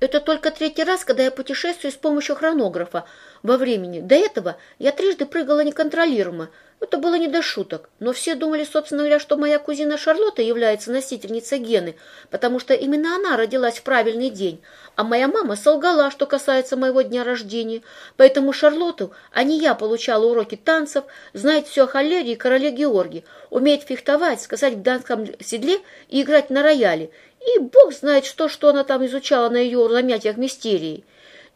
Это только третий раз, когда я путешествую с помощью хронографа во времени. До этого я трижды прыгала неконтролируемо. Это было не до шуток. Но все думали, собственно говоря, что моя кузина Шарлотта является носительницей гены, потому что именно она родилась в правильный день. А моя мама солгала, что касается моего дня рождения. Поэтому Шарлотту, а не я, получала уроки танцев, знает все о холере и короле Георгии, умеет фехтовать, сказать в данском седле и играть на рояле. И бог знает, что, что она там изучала на ее занятиях мистерии.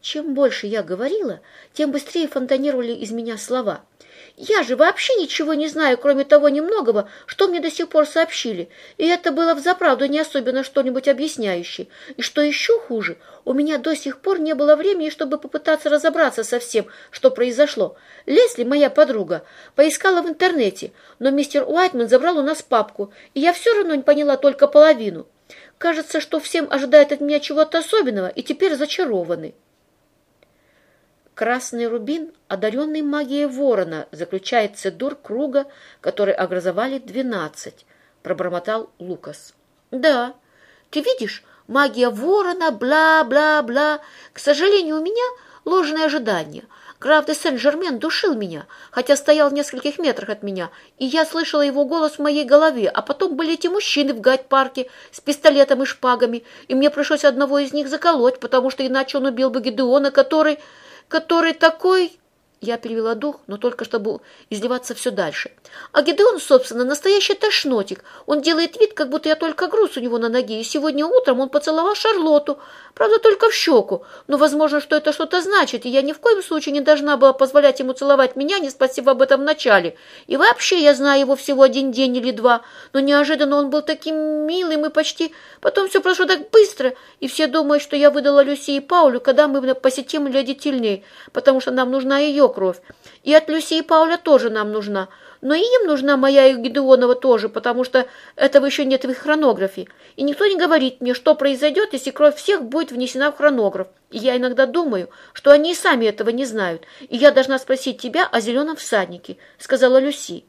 Чем больше я говорила, тем быстрее фонтанировали из меня слова. Я же вообще ничего не знаю, кроме того немногого, что мне до сих пор сообщили, и это было взаправду не особенно что-нибудь объясняющее. И что еще хуже, у меня до сих пор не было времени, чтобы попытаться разобраться со всем, что произошло. Лесли, моя подруга, поискала в интернете, но мистер Уайтман забрал у нас папку, и я все равно не поняла только половину. Кажется, что всем ожидает от меня чего-то особенного, и теперь зачарованы. Красный рубин, одаренный магией ворона, заключает цедур круга, который образовали двенадцать, пробормотал Лукас. Да, ты видишь, магия ворона, бла-бла-бла. К сожалению, у меня ложное ожидание — Граф де Сен-Жермен душил меня, хотя стоял в нескольких метрах от меня, и я слышала его голос в моей голове, а потом были эти мужчины в гайд-парке с пистолетом и шпагами, и мне пришлось одного из них заколоть, потому что иначе он убил бы Гедеона, который... который такой... Я перевела дух, но только чтобы изливаться все дальше. А Гедеон, собственно, настоящий тошнотик. Он делает вид, как будто я только груз у него на ноге, и сегодня утром он поцеловал Шарлоту, правда, только в щеку. Но возможно, что это что-то значит, и я ни в коем случае не должна была позволять ему целовать меня, не спросив об этом вначале. И вообще я знаю его всего один день или два, но неожиданно он был таким милым и почти... Потом все прошло так быстро, и все думают, что я выдала Люси и Паулю, когда мы посетим леди Тильней, потому что нам нужна ее кровь. И от Люси и Пауля тоже нам нужна. Но и им нужна моя и Гедеонова тоже, потому что этого еще нет в их хронографе. И никто не говорит мне, что произойдет, если кровь всех будет внесена в хронограф. И я иногда думаю, что они и сами этого не знают. И я должна спросить тебя о зеленом всаднике», — сказала Люси.